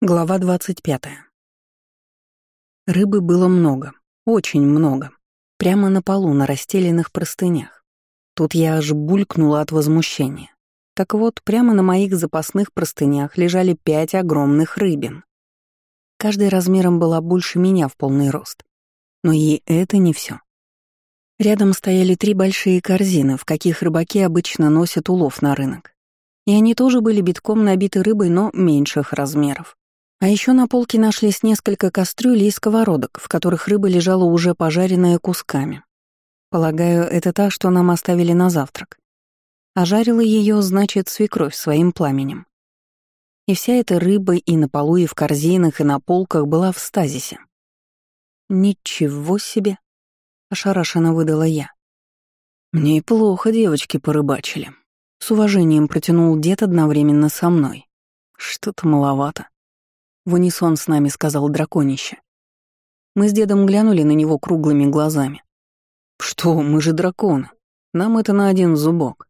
Глава 25. Рыбы было много, очень много. Прямо на полу, на расстеленных простынях. Тут я аж булькнула от возмущения. Так вот, прямо на моих запасных простынях лежали пять огромных рыбин. Каждый размером была больше меня в полный рост. Но и это не все. Рядом стояли три большие корзины, в каких рыбаки обычно носят улов на рынок. И они тоже были битком набиты рыбой, но меньших размеров. А еще на полке нашлись несколько кастрюль и сковородок, в которых рыба лежала уже пожаренная кусками. Полагаю, это та, что нам оставили на завтрак. А жарила ее, значит, свекровь своим пламенем. И вся эта рыба и на полу, и в корзинах, и на полках была в стазисе. «Ничего себе!» — ошарашенно выдала я. «Мне и плохо девочки порыбачили», — с уважением протянул дед одновременно со мной. «Что-то маловато». В унисон с нами сказал драконище. Мы с дедом глянули на него круглыми глазами. «Что, мы же драконы. Нам это на один зубок.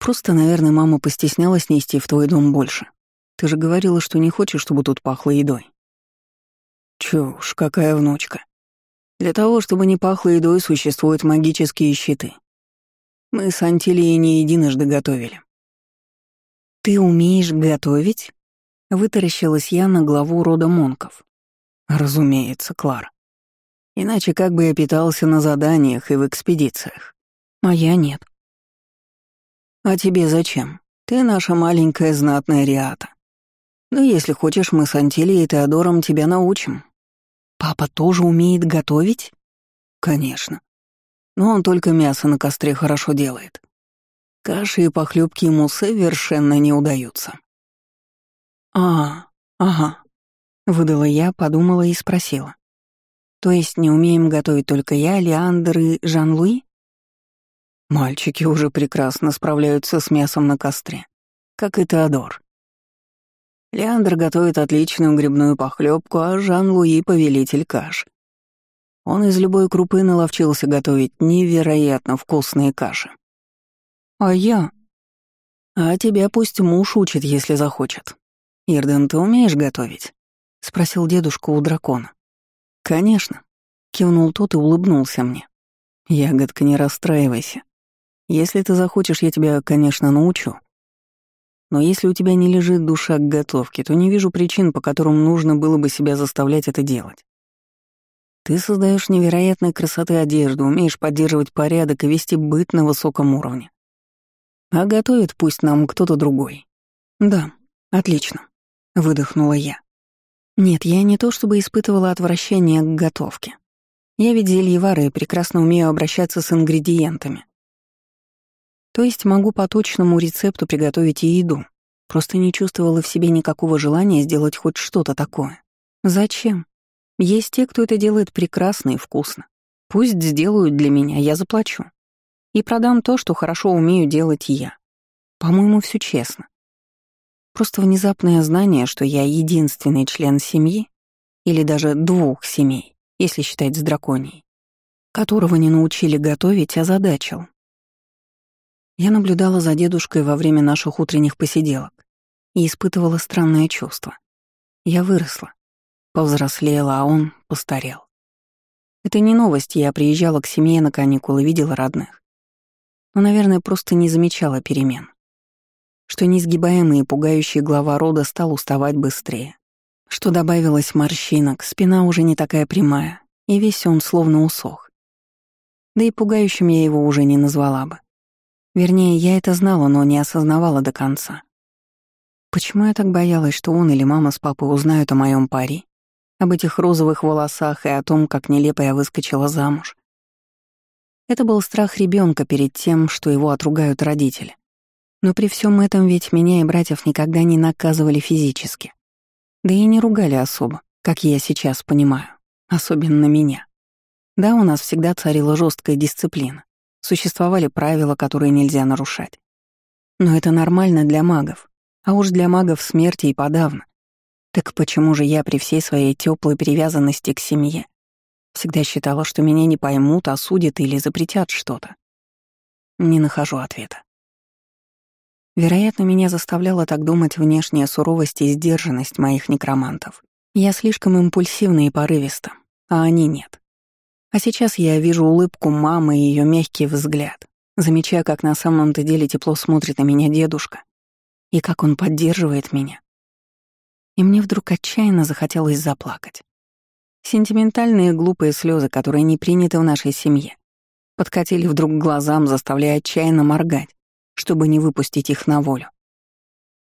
Просто, наверное, мама постеснялась нести в твой дом больше. Ты же говорила, что не хочешь, чтобы тут пахло едой». «Чушь, какая внучка. Для того, чтобы не пахло едой, существуют магические щиты. Мы с Антилией не единожды готовили». «Ты умеешь готовить?» Вытаращилась я на главу рода Монков. Разумеется, Клара. Иначе как бы я питался на заданиях и в экспедициях? А я нет. А тебе зачем? Ты наша маленькая знатная Риата. Ну, если хочешь, мы с Антилией и Теодором тебя научим. Папа тоже умеет готовить? Конечно. Но он только мясо на костре хорошо делает. Каши и похлебки ему совершенно не удаются. «А, ага», — выдала я, подумала и спросила. «То есть не умеем готовить только я, Леандр и Жан-Луи?» Мальчики уже прекрасно справляются с мясом на костре, как и Теодор. Леандр готовит отличную грибную похлебку, а Жан-Луи — повелитель каш. Он из любой крупы наловчился готовить невероятно вкусные каши. А я? А тебя пусть муж учит, если захочет. «Ирден, ты умеешь готовить?» — спросил дедушка у дракона. «Конечно», — кивнул тот и улыбнулся мне. «Ягодка, не расстраивайся. Если ты захочешь, я тебя, конечно, научу. Но если у тебя не лежит душа к готовке, то не вижу причин, по которым нужно было бы себя заставлять это делать. Ты создаешь невероятной красоты одежду, умеешь поддерживать порядок и вести быт на высоком уровне. А готовит пусть нам кто-то другой. Да, отлично. — выдохнула я. Нет, я не то чтобы испытывала отвращение к готовке. Я ведь зельевара и прекрасно умею обращаться с ингредиентами. То есть могу по точному рецепту приготовить и еду. Просто не чувствовала в себе никакого желания сделать хоть что-то такое. Зачем? Есть те, кто это делает прекрасно и вкусно. Пусть сделают для меня, я заплачу. И продам то, что хорошо умею делать я. По-моему, все честно. Просто внезапное знание, что я единственный член семьи, или даже двух семей, если считать с драконией, которого не научили готовить, озадачил. Я наблюдала за дедушкой во время наших утренних посиделок и испытывала странное чувство. Я выросла, повзрослела, а он постарел. Это не новость, я приезжала к семье на каникулы, видела родных. Но, наверное, просто не замечала перемен что несгибаемый и пугающий глава рода стал уставать быстрее, что добавилось морщинок, спина уже не такая прямая, и весь он словно усох. Да и пугающим я его уже не назвала бы. Вернее, я это знала, но не осознавала до конца. Почему я так боялась, что он или мама с папой узнают о моем паре, об этих розовых волосах и о том, как нелепо я выскочила замуж? Это был страх ребенка перед тем, что его отругают родители. Но при всем этом ведь меня и братьев никогда не наказывали физически. Да и не ругали особо, как я сейчас понимаю. Особенно меня. Да, у нас всегда царила жесткая дисциплина. Существовали правила, которые нельзя нарушать. Но это нормально для магов. А уж для магов смерти и подавно. Так почему же я при всей своей теплой привязанности к семье всегда считала, что меня не поймут, осудят или запретят что-то? Не нахожу ответа. Вероятно, меня заставляла так думать внешняя суровость и сдержанность моих некромантов. Я слишком импульсивна и порывиста, а они нет. А сейчас я вижу улыбку мамы и ее мягкий взгляд, замечая, как на самом-то деле тепло смотрит на меня дедушка и как он поддерживает меня. И мне вдруг отчаянно захотелось заплакать. Сентиментальные глупые слезы, которые не приняты в нашей семье, подкатили вдруг к глазам, заставляя отчаянно моргать, чтобы не выпустить их на волю.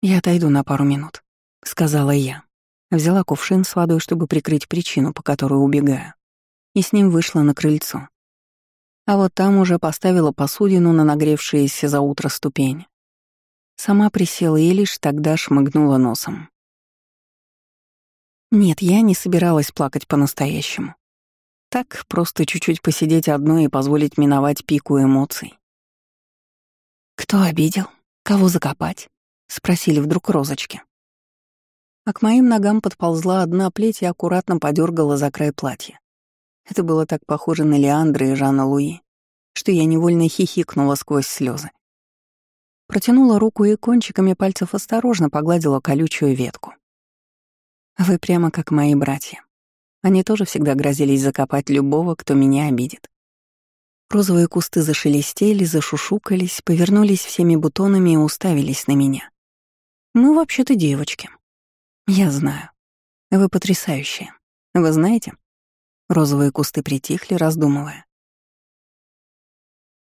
«Я отойду на пару минут», — сказала я. Взяла кувшин с водой, чтобы прикрыть причину, по которой убегаю, и с ним вышла на крыльцо. А вот там уже поставила посудину на нагревшиеся за утро ступени. Сама присела и лишь тогда шмыгнула носом. Нет, я не собиралась плакать по-настоящему. Так, просто чуть-чуть посидеть одной и позволить миновать пику эмоций. «Кто обидел? Кого закопать?» — спросили вдруг розочки. А к моим ногам подползла одна плеть и аккуратно подергала за край платья. Это было так похоже на Леандра и Жана Луи, что я невольно хихикнула сквозь слезы. Протянула руку и кончиками пальцев осторожно погладила колючую ветку. Вы прямо как мои братья. Они тоже всегда грозились закопать любого, кто меня обидит. Розовые кусты зашелестели, зашушукались, повернулись всеми бутонами и уставились на меня. Мы вообще-то девочки. Я знаю. Вы потрясающие. Вы знаете? Розовые кусты притихли, раздумывая.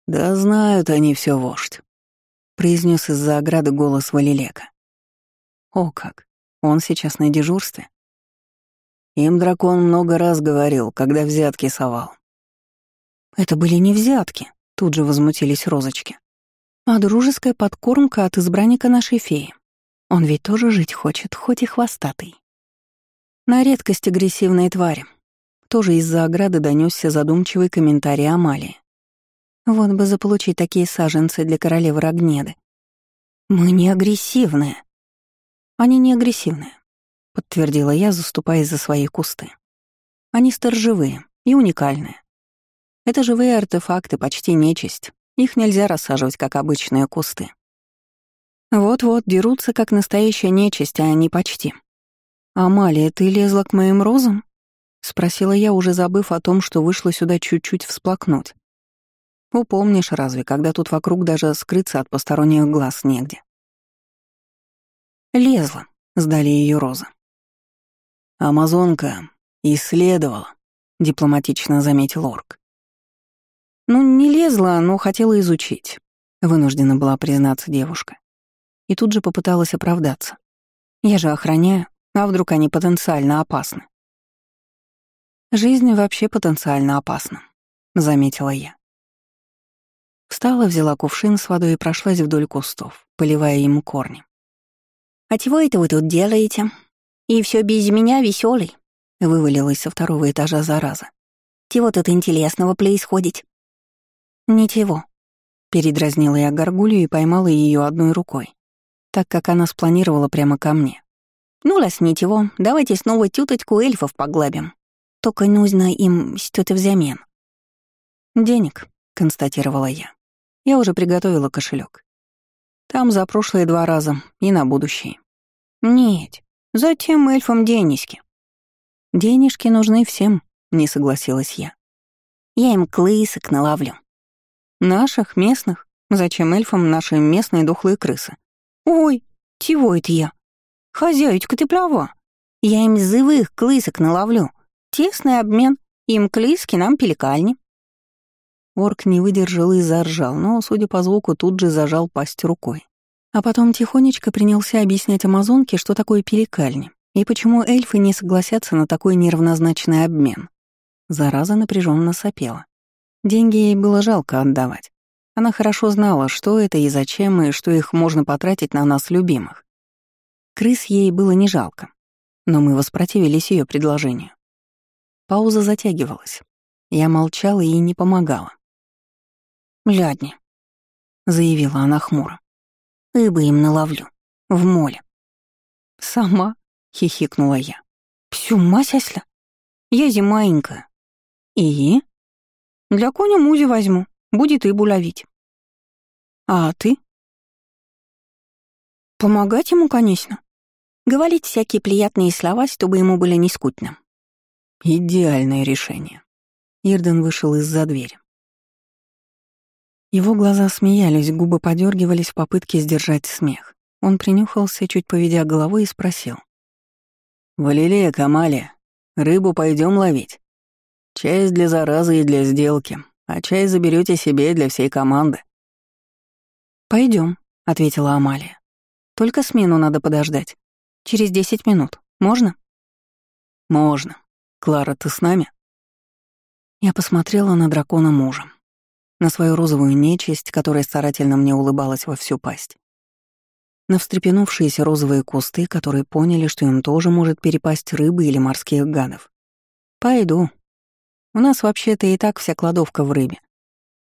«Да знают они все, вождь», — произнес из-за ограды голос Валилека. «О как! Он сейчас на дежурстве. Им дракон много раз говорил, когда взятки совал. Это были не взятки, тут же возмутились розочки, а дружеская подкормка от избранника нашей феи. Он ведь тоже жить хочет, хоть и хвостатый. На редкость агрессивные твари. Тоже из-за ограды донесся задумчивый комментарий Амалии. Вот бы заполучить такие саженцы для королевы Рогнеды. Мы не агрессивные, «Они не агрессивные», — подтвердила я, заступаясь за свои кусты. «Они сторожевые и уникальные. Это живые артефакты, почти нечисть. Их нельзя рассаживать, как обычные кусты. Вот-вот, дерутся, как настоящая нечисть, а не почти. «Амалия, ты лезла к моим розам?» — спросила я, уже забыв о том, что вышла сюда чуть-чуть всплакнуть. «Упомнишь разве, когда тут вокруг даже скрыться от посторонних глаз негде?» Лезла, сдали ее розы. Амазонка исследовала, дипломатично заметил орк. Ну, не лезла, но хотела изучить. Вынуждена была признаться девушка. И тут же попыталась оправдаться. Я же охраняю, а вдруг они потенциально опасны? Жизнь вообще потенциально опасна, заметила я. Встала, взяла кувшин с водой и прошлась вдоль кустов, поливая ему корни. «А чего это вы тут делаете? И все без меня веселый? вывалилась со второго этажа зараза. «Чего тут интересного происходит?» «Ничего», — передразнила я горгулью и поймала ее одной рукой, так как она спланировала прямо ко мне. «Ну, раз ничего, давайте снова тюточку эльфов поглабим. Только нужно им что-то взамен». «Денег», — констатировала я. Я уже приготовила кошелек. Там за прошлые два раза и на будущее. Нет, затем эльфам денежки. Денежки нужны всем, не согласилась я. Я им клысок наловлю. Наших, местных? Зачем эльфам наши местные дохлые крысы? Ой, чего это я? Хозяечка, ты права. Я им зывых клысок наловлю. Тесный обмен. Им клыски, нам пеликальни. Орк не выдержал и заржал, но, судя по звуку, тут же зажал пасть рукой. А потом тихонечко принялся объяснять амазонке, что такое пеликальни, и почему эльфы не согласятся на такой неравнозначный обмен. Зараза напряженно сопела. Деньги ей было жалко отдавать. Она хорошо знала, что это и зачем, и что их можно потратить на нас любимых. Крыс ей было не жалко, но мы воспротивились ее предложению. Пауза затягивалась. Я молчала и не помогала. «Лядни», — заявила она хмуро. «Рыбы им наловлю. В моле». «Сама?» — хихикнула я. «Псю, масясля. Я зимаенькая». «И?» «Для коня музи возьму. Будет рыбу ловить». «А ты?» Помогать ему, конечно. Говорить всякие приятные слова, чтобы ему было не скучно. Идеальное решение. Ирден вышел из-за двери. Его глаза смеялись, губы подергивались в попытке сдержать смех. Он принюхался, чуть поведя головой, и спросил. «Валилея, Камалия, рыбу пойдем ловить? Часть для заразы и для сделки, а часть заберете себе для всей команды». Пойдем, ответила Амалия. «Только смену надо подождать. Через десять минут. Можно?» «Можно. Клара, ты с нами?» Я посмотрела на дракона мужа, на свою розовую нечисть, которая старательно мне улыбалась во всю пасть, на встрепенувшиеся розовые кусты, которые поняли, что им тоже может перепасть рыбы или морских гадов. «Пойду. У нас вообще-то и так вся кладовка в рыбе,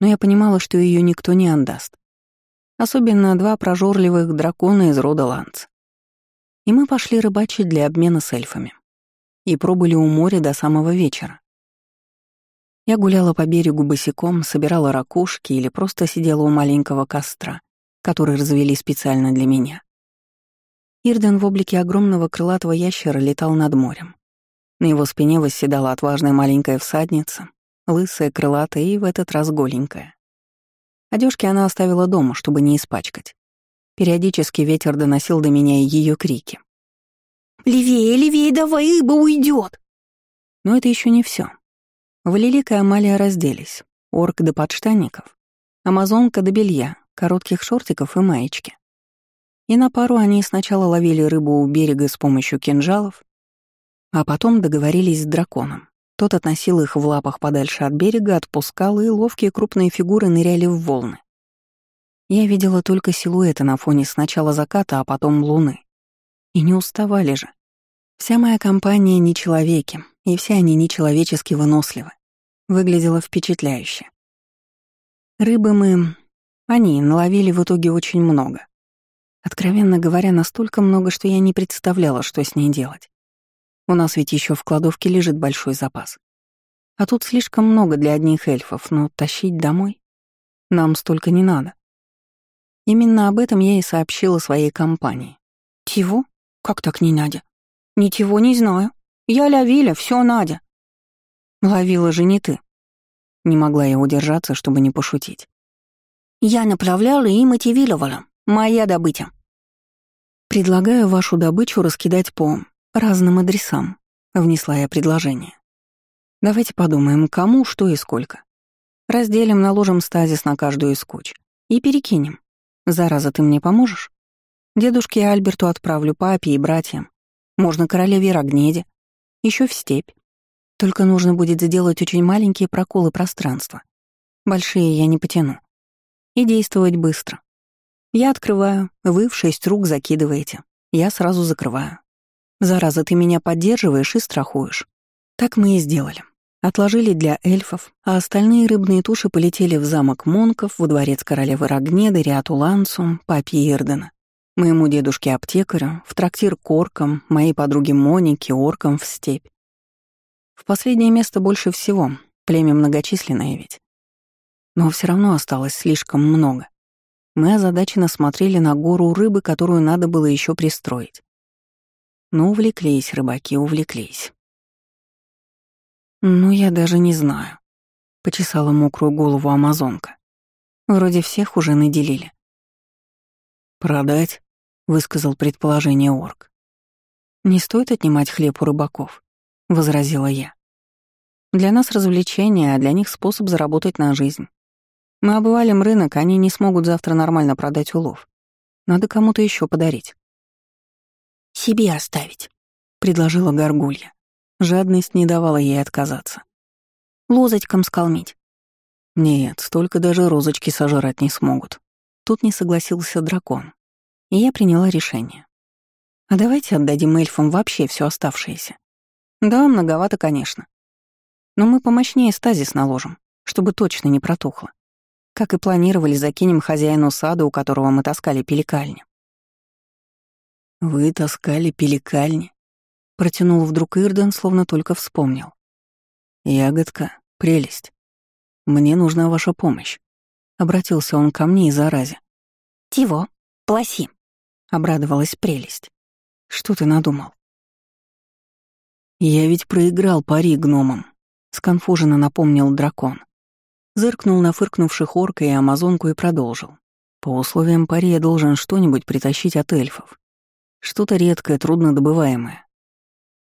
но я понимала, что ее никто не отдаст. Особенно два прожорливых дракона из рода Ланц. И мы пошли рыбачить для обмена с эльфами. И пробыли у моря до самого вечера. Я гуляла по берегу босиком, собирала ракушки или просто сидела у маленького костра, который развели специально для меня. Ирден в облике огромного крылатого ящера летал над морем. На его спине восседала отважная маленькая всадница, лысая, крылатая и в этот раз голенькая. Одежки она оставила дома, чтобы не испачкать. Периодически ветер доносил до меня ее крики. «Левее, левее, давай, ибо уйдет!» Но это еще не все. Валилика и Амалия разделись. Орк до подштанников, амазонка до белья, коротких шортиков и маечки. И на пару они сначала ловили рыбу у берега с помощью кинжалов, а потом договорились с драконом. Тот относил их в лапах подальше от берега, отпускал, и ловкие крупные фигуры ныряли в волны. Я видела только силуэты на фоне сначала заката, а потом луны. И не уставали же. Вся моя компания не человеки, и все они нечеловечески выносливы. Выглядело впечатляюще. Рыбы мы... Они наловили в итоге очень много. Откровенно говоря, настолько много, что я не представляла, что с ней делать. У нас ведь еще в кладовке лежит большой запас. А тут слишком много для одних эльфов, но тащить домой? Нам столько не надо. Именно об этом я и сообщила своей компании. «Тиво? Как так не Надя?» «Ничего не знаю. Я ловила, все Надя». «Ловила же не ты». Не могла я удержаться, чтобы не пошутить. «Я направляла и мотивировала. Моя добыча». «Предлагаю вашу добычу раскидать по разным адресам», — внесла я предложение. «Давайте подумаем, кому, что и сколько. Разделим, наложим стазис на каждую из куч и перекинем. Зараза, ты мне поможешь? Дедушке Альберту отправлю, папе и братьям. Можно королеве Рогнеде. Еще в степь. Только нужно будет сделать очень маленькие проколы пространства. Большие я не потяну. И действовать быстро. Я открываю, вы в шесть рук закидываете. Я сразу закрываю. Зараза, ты меня поддерживаешь и страхуешь. Так мы и сделали. Отложили для эльфов, а остальные рыбные туши полетели в замок Монков, во дворец королевы Рогнеды, Риату Лансу, папе Ирдена моему дедушке-аптекарю, в трактир к оркам, моей подруге Монике, оркам в степь. В последнее место больше всего, племя многочисленное ведь. Но все равно осталось слишком много. Мы озадаченно смотрели на гору рыбы, которую надо было еще пристроить. Но увлеклись рыбаки, увлеклись. «Ну, я даже не знаю», — почесала мокрую голову амазонка. «Вроде всех уже наделили». «Продать?» — высказал предположение орк. «Не стоит отнимать хлеб у рыбаков», — возразила я. «Для нас развлечение, а для них способ заработать на жизнь. Мы обывалим рынок, они не смогут завтра нормально продать улов. Надо кому-то еще подарить». «Себе оставить», — предложила Горгулья. Жадность не давала ей отказаться. «Лозочкам сколмить». «Нет, столько даже розочки сожрать не смогут», Тут не согласился дракон, и я приняла решение. А давайте отдадим эльфам вообще все оставшееся. Да, многовато, конечно. Но мы помощнее стазис наложим, чтобы точно не протухло. Как и планировали, закинем хозяину сада, у которого мы таскали пеликальни. «Вы таскали пеликальни?» — протянул вдруг Ирден, словно только вспомнил. «Ягодка, прелесть. Мне нужна ваша помощь. Обратился он ко мне и заразе. «Тиво, пласи». обрадовалась прелесть. «Что ты надумал?» «Я ведь проиграл пари гномам», — сконфуженно напомнил дракон. Зыркнул на фыркнувших орка и амазонку и продолжил. «По условиям пари я должен что-нибудь притащить от эльфов. Что-то редкое, труднодобываемое.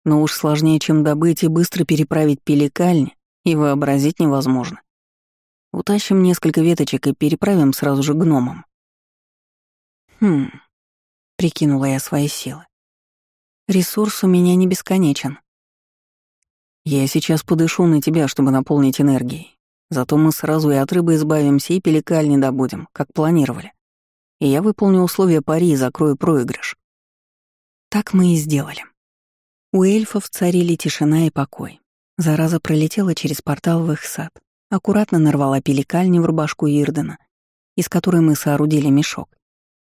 Но уж сложнее, чем добыть и быстро переправить пеликальни, и вообразить невозможно. Утащим несколько веточек и переправим сразу же гномам. Хм, прикинула я свои силы. Ресурс у меня не бесконечен. Я сейчас подышу на тебя, чтобы наполнить энергией. Зато мы сразу и от рыбы избавимся, и пеликаль не добудем, как планировали. И я выполню условия пари и закрою проигрыш. Так мы и сделали. У эльфов царили тишина и покой. Зараза пролетела через портал в их сад, аккуратно нарвала пеликальни в рубашку Ирдена, из которой мы соорудили мешок.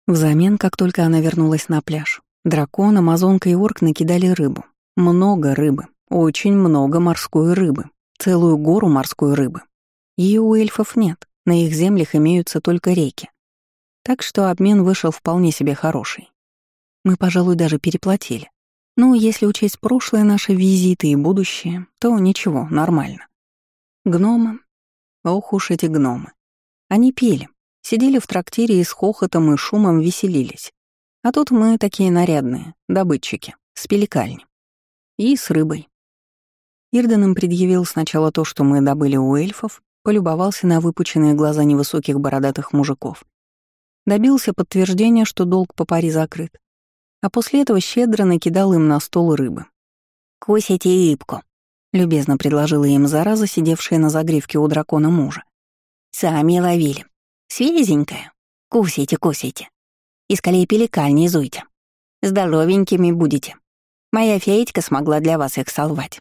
Взамен, как только она вернулась на пляж, дракон, амазонка и орк накидали рыбу. Много рыбы. Очень много морской рыбы. Целую гору морской рыбы. Ее у эльфов нет, на их землях имеются только реки. Так что обмен вышел вполне себе хороший. Мы, пожалуй, даже переплатили. Ну, если учесть прошлое наши визиты и будущее, то ничего, нормально. Гномы. Ох уж эти гномы. Они пели, сидели в трактире и с хохотом и шумом веселились. А тут мы такие нарядные, добытчики, с пеликальни. И с рыбой. Ирден им предъявил сначала то, что мы добыли у эльфов, полюбовался на выпученные глаза невысоких бородатых мужиков. Добился подтверждения, что долг по паре закрыт. А после этого щедро накидал им на стол рыбы. «Кусите рыбку», — любезно предложила им зараза, сидевшая на загривке у дракона мужа. «Сами ловили. Свеженькая. Кусите, кусите. Из колей пеликаль не зуйте. Здоровенькими будете. Моя феечка смогла для вас их солвать.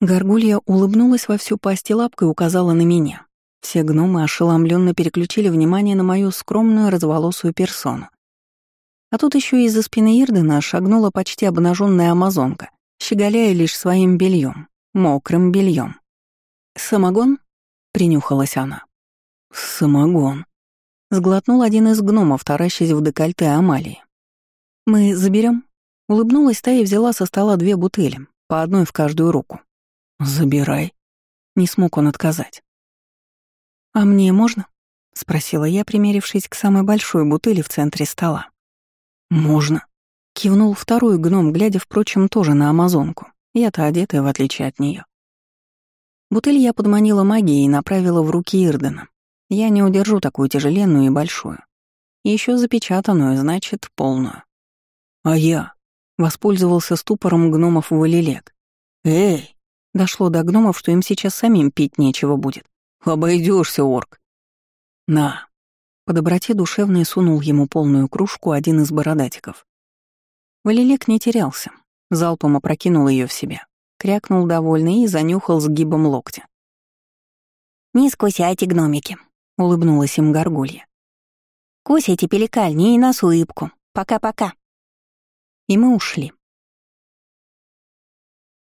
Горгулья улыбнулась во всю пасть и лапкой указала на меня. Все гномы ошеломленно переключили внимание на мою скромную разволосую персону. А тут еще из-за спины Ирдена шагнула почти обнаженная амазонка, щеголяя лишь своим бельем, мокрым бельем. «Самогон?» — принюхалась она. «Самогон», — сглотнул один из гномов, таращась в декольте Амалии. «Мы заберем? улыбнулась та и взяла со стола две бутыли, по одной в каждую руку. «Забирай». Не смог он отказать. «А мне можно?» — спросила я, примерившись к самой большой бутыли в центре стола. «Можно», — кивнул второй гном, глядя, впрочем, тоже на амазонку. Я-то одетая, в отличие от нее. Бутыль я подманила магией и направила в руки Ирдена. Я не удержу такую тяжеленную и большую. Еще запечатанную, значит, полную. А я воспользовался ступором гномов Валилек. «Эй!» Дошло до гномов, что им сейчас самим пить нечего будет. Обойдешься, орк. На. По доброте душевной сунул ему полную кружку один из бородатиков. Валилек не терялся. Залпом опрокинул ее в себя. Крякнул довольный и занюхал сгибом локтя. «Не скусяйте, гномики», — улыбнулась им горгулья. «Кусайте пеликальни и нас улыбку. Пока-пока». И мы ушли.